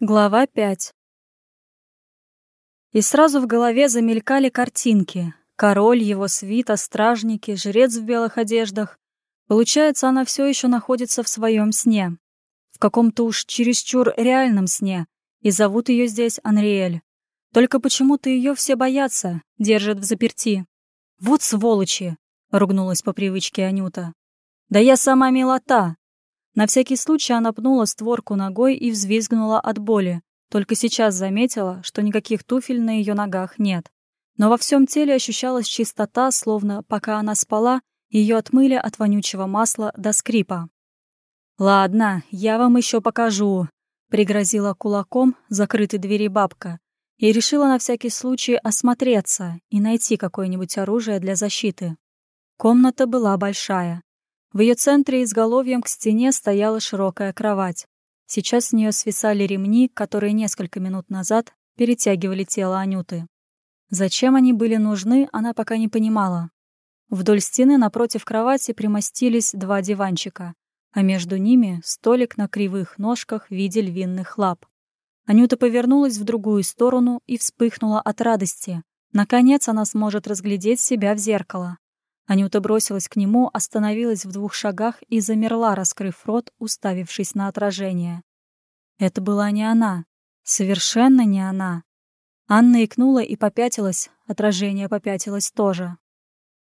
Глава 5 И сразу в голове замелькали картинки. Король, его свита, стражники, жрец в белых одеждах. Получается, она все еще находится в своем сне. В каком-то уж чересчур реальном сне. И зовут ее здесь Анриэль. Только почему-то ее все боятся, держат в заперти. «Вот сволочи!» — ругнулась по привычке Анюта. «Да я сама милота!» На всякий случай она пнула створку ногой и взвизгнула от боли. Только сейчас заметила, что никаких туфель на ее ногах нет. Но во всем теле ощущалась чистота, словно, пока она спала, ее отмыли от вонючего масла до скрипа. «Ладно, я вам еще покажу», — пригрозила кулаком закрытой двери бабка и решила на всякий случай осмотреться и найти какое-нибудь оружие для защиты. Комната была большая. В ее центре изголовьем к стене стояла широкая кровать. Сейчас с нее свисали ремни, которые несколько минут назад перетягивали тело Анюты. Зачем они были нужны, она пока не понимала. Вдоль стены напротив кровати примостились два диванчика, а между ними столик на кривых ножках в виде львиных лап. Анюта повернулась в другую сторону и вспыхнула от радости. Наконец она сможет разглядеть себя в зеркало. Анюта бросилась к нему, остановилась в двух шагах и замерла, раскрыв рот, уставившись на отражение. Это была не она. Совершенно не она. Анна икнула и попятилась, отражение попятилось тоже.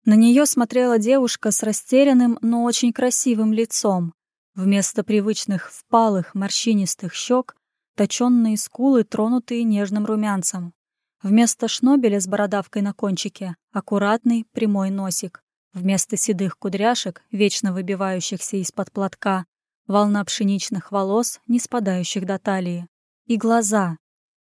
На нее смотрела девушка с растерянным, но очень красивым лицом. Вместо привычных впалых, морщинистых щек — точенные скулы, тронутые нежным румянцем. Вместо шнобеля с бородавкой на кончике — аккуратный прямой носик. Вместо седых кудряшек, вечно выбивающихся из-под платка, волна пшеничных волос, не спадающих до талии. И глаза.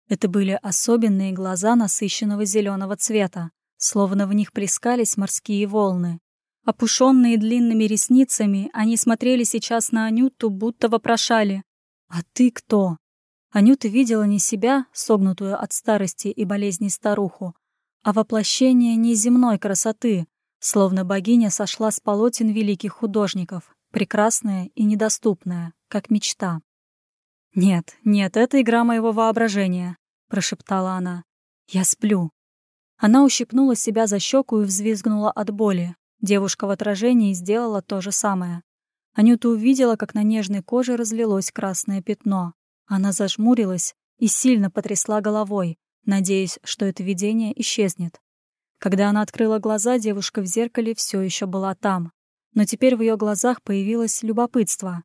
Это были особенные глаза насыщенного зеленого цвета, словно в них плескались морские волны. Опушенные длинными ресницами, они смотрели сейчас на Анюту, будто вопрошали «А ты кто?». Анюта видела не себя, согнутую от старости и болезней старуху, а воплощение неземной красоты, Словно богиня сошла с полотен великих художников, прекрасная и недоступная, как мечта. «Нет, нет, это игра моего воображения», — прошептала она. «Я сплю». Она ущипнула себя за щеку и взвизгнула от боли. Девушка в отражении сделала то же самое. Анюта увидела, как на нежной коже разлилось красное пятно. Она зажмурилась и сильно потрясла головой, надеясь, что это видение исчезнет. Когда она открыла глаза, девушка в зеркале все еще была там. Но теперь в ее глазах появилось любопытство.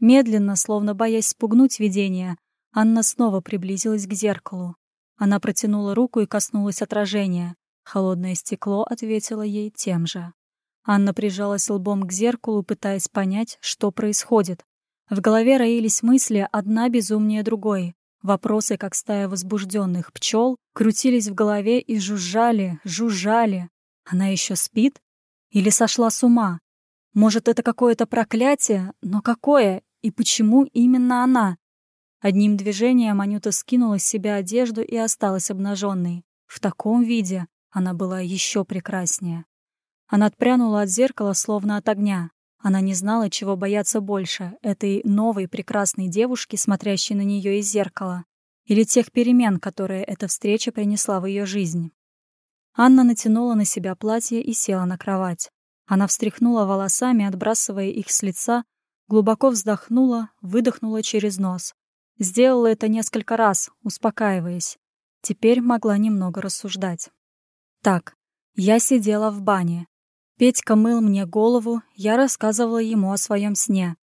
Медленно, словно боясь спугнуть видение, Анна снова приблизилась к зеркалу. Она протянула руку и коснулась отражения. Холодное стекло ответило ей тем же. Анна прижалась лбом к зеркалу, пытаясь понять, что происходит. В голове роились мысли, одна безумнее другой. Вопросы, как стая возбужденных пчел, крутились в голове и жужжали, жужжали. Она еще спит? Или сошла с ума? Может, это какое-то проклятие? Но какое? И почему именно она? Одним движением Анюта скинула с себя одежду и осталась обнаженной. В таком виде она была еще прекраснее. Она отпрянула от зеркала, словно от огня. Она не знала, чего бояться больше, этой новой прекрасной девушки, смотрящей на нее из зеркала, или тех перемен, которые эта встреча принесла в ее жизнь. Анна натянула на себя платье и села на кровать. Она встряхнула волосами, отбрасывая их с лица, глубоко вздохнула, выдохнула через нос. Сделала это несколько раз, успокаиваясь. Теперь могла немного рассуждать. Так, я сидела в бане. Петька мыл мне голову, я рассказывала ему о своем сне.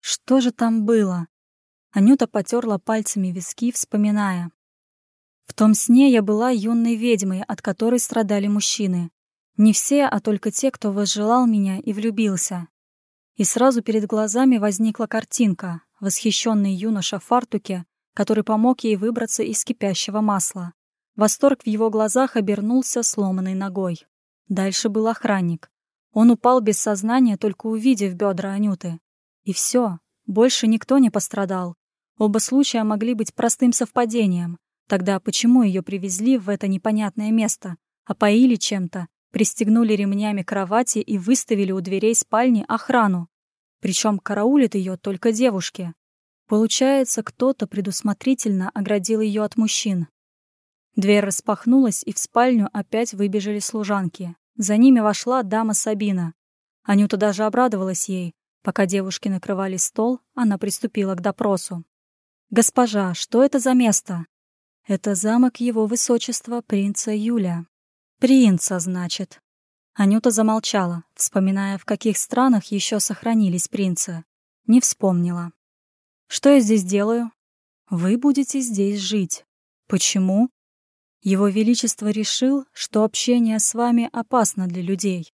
Что же там было? Анюта потерла пальцами виски, вспоминая. В том сне я была юной ведьмой, от которой страдали мужчины. Не все, а только те, кто возжелал меня и влюбился. И сразу перед глазами возникла картинка, восхищенный юноша в фартуке, который помог ей выбраться из кипящего масла. Восторг в его глазах обернулся сломанной ногой. Дальше был охранник. Он упал без сознания, только увидев бедра Анюты. И все, больше никто не пострадал. Оба случая могли быть простым совпадением. Тогда почему ее привезли в это непонятное место, опоили чем-то, пристегнули ремнями кровати и выставили у дверей спальни охрану? Причем караулит ее только девушки. Получается, кто-то предусмотрительно оградил ее от мужчин. Дверь распахнулась, и в спальню опять выбежали служанки. За ними вошла дама Сабина. Анюта даже обрадовалась ей. Пока девушки накрывали стол, она приступила к допросу. «Госпожа, что это за место?» «Это замок его высочества принца Юля». «Принца, значит». Анюта замолчала, вспоминая, в каких странах еще сохранились принцы. Не вспомнила. «Что я здесь делаю?» «Вы будете здесь жить». «Почему?» Его Величество решил, что общение с вами опасно для людей.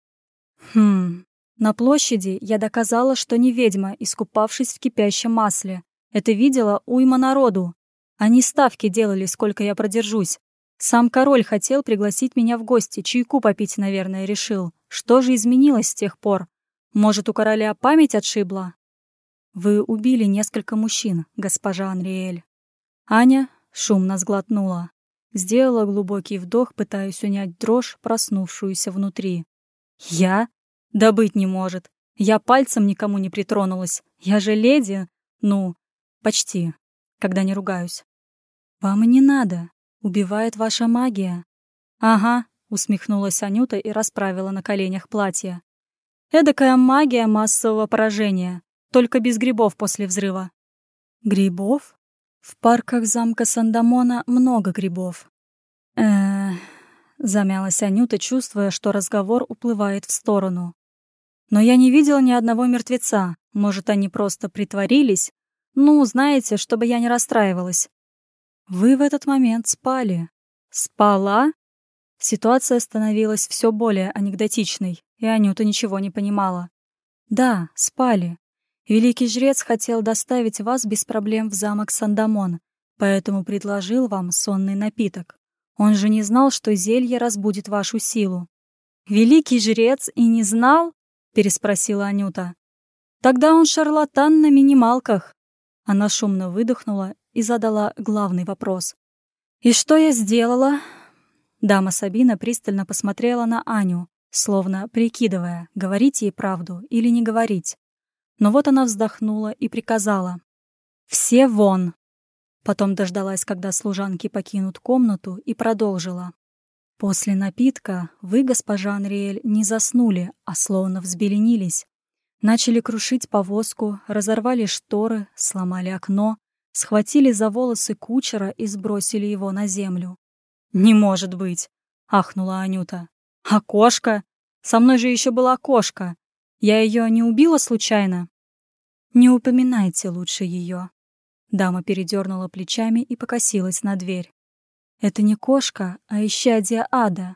Хм, на площади я доказала, что не ведьма, искупавшись в кипящем масле. Это видела уйма народу. Они ставки делали, сколько я продержусь. Сам король хотел пригласить меня в гости, чайку попить, наверное, решил. Что же изменилось с тех пор? Может, у короля память отшибла? Вы убили несколько мужчин, госпожа Анриэль. Аня шумно сглотнула. Сделала глубокий вдох, пытаясь унять дрожь, проснувшуюся внутри. «Я? Да быть не может. Я пальцем никому не притронулась. Я же леди. Ну, почти. Когда не ругаюсь. Вам и не надо. Убивает ваша магия. Ага, усмехнулась Анюта и расправила на коленях платье. Эдакая магия массового поражения, только без грибов после взрыва. Грибов? В парках замка Сандамона много грибов. э замялась Анюта, чувствуя, что разговор уплывает в сторону. Но я не видела ни одного мертвеца. Может, они просто притворились? Ну, знаете, чтобы я не расстраивалась. Вы в этот момент спали. Спала? Ситуация становилась все более анекдотичной, и Анюта ничего не понимала. Да, спали. Великий жрец хотел доставить вас без проблем в замок Сандамон, поэтому предложил вам сонный напиток. Он же не знал, что зелье разбудит вашу силу. Великий жрец и не знал? переспросила Анюта. Тогда он шарлатан на минималках. Она шумно выдохнула и задала главный вопрос. «И что я сделала?» Дама Сабина пристально посмотрела на Аню, словно прикидывая, говорить ей правду или не говорить. Но вот она вздохнула и приказала. «Все вон!» Потом дождалась, когда служанки покинут комнату, и продолжила. «После напитка вы, госпожа Анриэль, не заснули, а словно взбеленились. Начали крушить повозку, разорвали шторы, сломали окно, схватили за волосы кучера и сбросили его на землю. «Не может быть!» — ахнула Анюта. «А кошка? Со мной же еще была кошка. Я ее не убила случайно?» «Не упоминайте лучше ее». Дама передернула плечами и покосилась на дверь. «Это не кошка, а исчадие ада.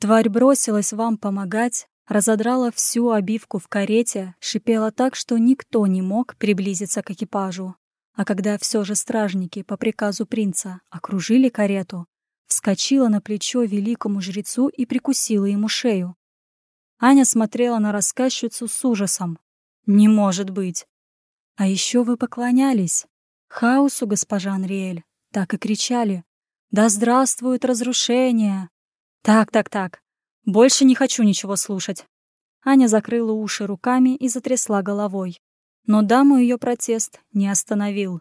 Тварь бросилась вам помогать, разодрала всю обивку в карете, шипела так, что никто не мог приблизиться к экипажу. А когда все же стражники по приказу принца окружили карету, вскочила на плечо великому жрецу и прикусила ему шею. Аня смотрела на рассказчицу с ужасом. «Не может быть! А еще вы поклонялись. Хаосу, госпожа Анриэль, так и кричали. «Да здравствует разрушение!» «Так, так, так. Больше не хочу ничего слушать». Аня закрыла уши руками и затрясла головой. Но даму ее протест не остановил.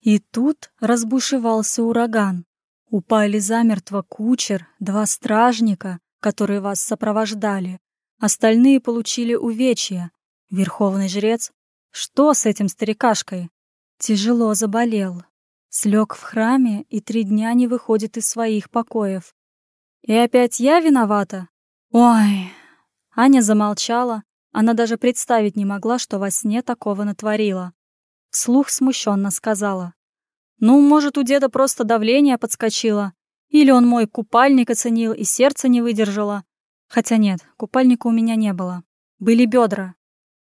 И тут разбушевался ураган. Упали замертво кучер, два стражника, которые вас сопровождали. Остальные получили увечья. Верховный жрец что с этим старикашкой? Тяжело заболел. Слег в храме и три дня не выходит из своих покоев. И опять я виновата? Ой. Аня замолчала. Она даже представить не могла, что во сне такого натворила. Вслух смущенно сказала. «Ну, может, у деда просто давление подскочило. Или он мой купальник оценил и сердце не выдержало. Хотя нет, купальника у меня не было. Были бедра.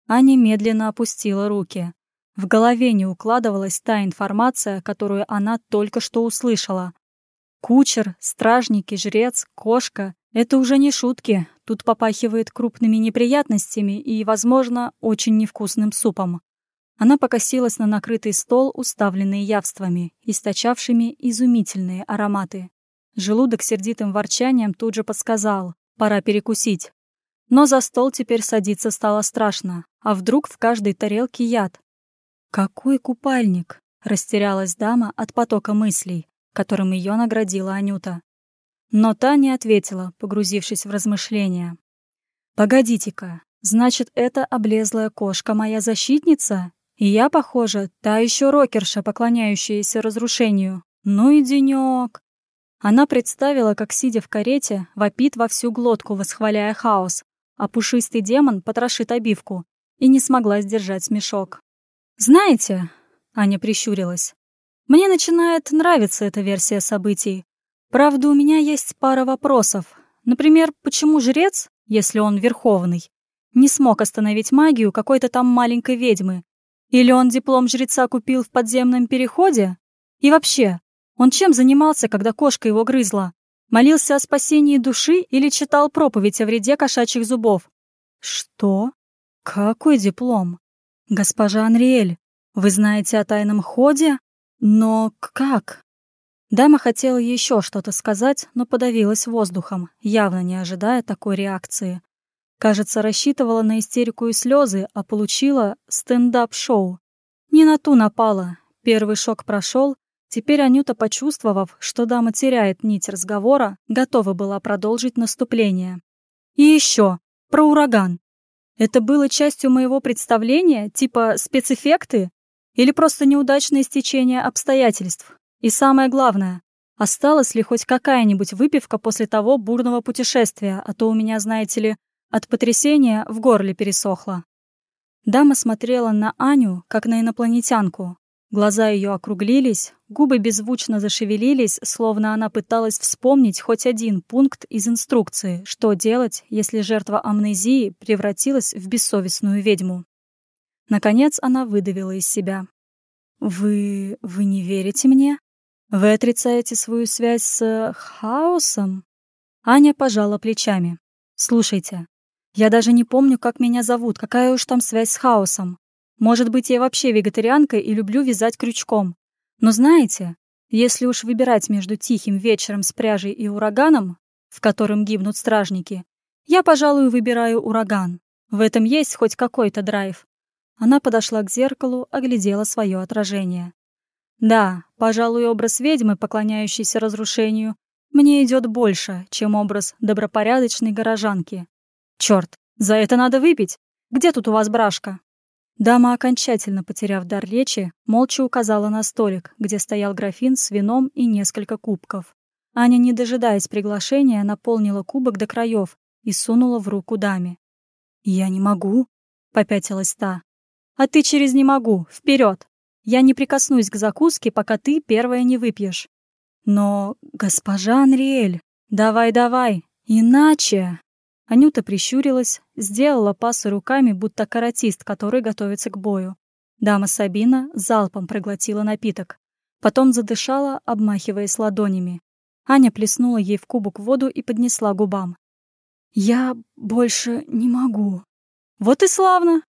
Аня медленно опустила руки. В голове не укладывалась та информация, которую она только что услышала. Кучер, стражники, жрец, кошка — это уже не шутки. Тут попахивает крупными неприятностями и, возможно, очень невкусным супом. Она покосилась на накрытый стол, уставленный явствами, источавшими изумительные ароматы. Желудок сердитым ворчанием тут же подсказал — пора перекусить. Но за стол теперь садиться стало страшно. А вдруг в каждой тарелке яд? «Какой купальник?» — растерялась дама от потока мыслей, которым ее наградила Анюта. Но та не ответила, погрузившись в размышления. «Погодите-ка, значит, эта облезлая кошка моя защитница? И я, похоже, та еще рокерша, поклоняющаяся разрушению. Ну и денек!» Она представила, как, сидя в карете, вопит во всю глотку, восхваляя хаос, а пушистый демон потрошит обивку, и не смогла сдержать смешок. «Знаете», — Аня прищурилась, — «мне начинает нравиться эта версия событий. Правда, у меня есть пара вопросов. Например, почему жрец, если он верховный, не смог остановить магию какой-то там маленькой ведьмы? Или он диплом жреца купил в подземном переходе? И вообще, он чем занимался, когда кошка его грызла? Молился о спасении души или читал проповедь о вреде кошачьих зубов? Что? Какой диплом? Госпожа Анриэль, вы знаете о тайном ходе? Но как? Дама хотела еще что-то сказать, но подавилась воздухом, явно не ожидая такой реакции. Кажется, рассчитывала на истерику и слезы, а получила стендап-шоу. Не на ту напала. Первый шок прошел, Теперь Анюта, почувствовав, что дама теряет нить разговора, готова была продолжить наступление. И еще, про ураган. Это было частью моего представления, типа спецэффекты? Или просто неудачное стечение обстоятельств? И самое главное, осталась ли хоть какая-нибудь выпивка после того бурного путешествия, а то у меня, знаете ли, от потрясения в горле пересохло. Дама смотрела на Аню, как на инопланетянку, Глаза ее округлились, губы беззвучно зашевелились, словно она пыталась вспомнить хоть один пункт из инструкции, что делать, если жертва амнезии превратилась в бессовестную ведьму. Наконец она выдавила из себя. «Вы... вы не верите мне? Вы отрицаете свою связь с... хаосом?» Аня пожала плечами. «Слушайте, я даже не помню, как меня зовут, какая уж там связь с хаосом. Может быть, я вообще вегетарианка и люблю вязать крючком. Но знаете, если уж выбирать между тихим вечером с пряжей и ураганом, в котором гибнут стражники, я, пожалуй, выбираю ураган. В этом есть хоть какой-то драйв. Она подошла к зеркалу, оглядела свое отражение. Да, пожалуй, образ ведьмы, поклоняющейся разрушению, мне идет больше, чем образ добропорядочной горожанки. Черт, за это надо выпить. Где тут у вас брашка? Дама, окончательно потеряв дар речи, молча указала на столик, где стоял графин с вином и несколько кубков. Аня, не дожидаясь приглашения, наполнила кубок до краев и сунула в руку даме. «Я не могу», — попятилась та. «А ты через «не могу», вперед! Я не прикоснусь к закуске, пока ты первая не выпьешь». «Но, госпожа Анриэль, давай-давай, иначе...» Анюта прищурилась, сделала пасы руками, будто каратист, который готовится к бою. Дама Сабина залпом проглотила напиток. Потом задышала, обмахиваясь ладонями. Аня плеснула ей в кубок воду и поднесла губам. «Я больше не могу». «Вот и славно!»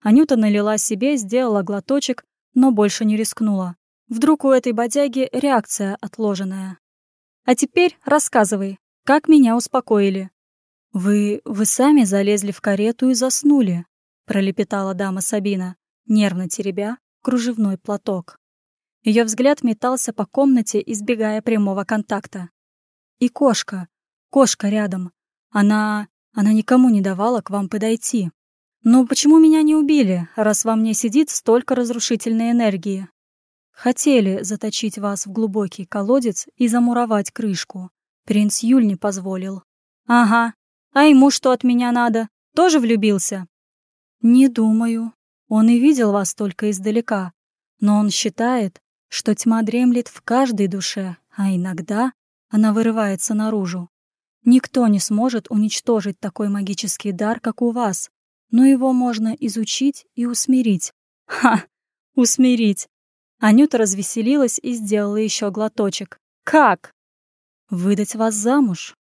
Анюта налила себе, сделала глоточек, но больше не рискнула. Вдруг у этой бодяги реакция отложенная. «А теперь рассказывай, как меня успокоили?» «Вы... вы сами залезли в карету и заснули», — пролепетала дама Сабина, нервно теребя кружевной платок. Ее взгляд метался по комнате, избегая прямого контакта. «И кошка. Кошка рядом. Она... она никому не давала к вам подойти. Но почему меня не убили, раз во мне сидит столько разрушительной энергии? Хотели заточить вас в глубокий колодец и замуровать крышку. Принц Юль не позволил. Ага, а ему что от меня надо? Тоже влюбился? Не думаю. Он и видел вас только издалека. Но он считает, что тьма дремлет в каждой душе, а иногда она вырывается наружу. Никто не сможет уничтожить такой магический дар, как у вас, но его можно изучить и усмирить. Ха! Усмирить! Анюта развеселилась и сделала еще глоточек. Как? Выдать вас замуж?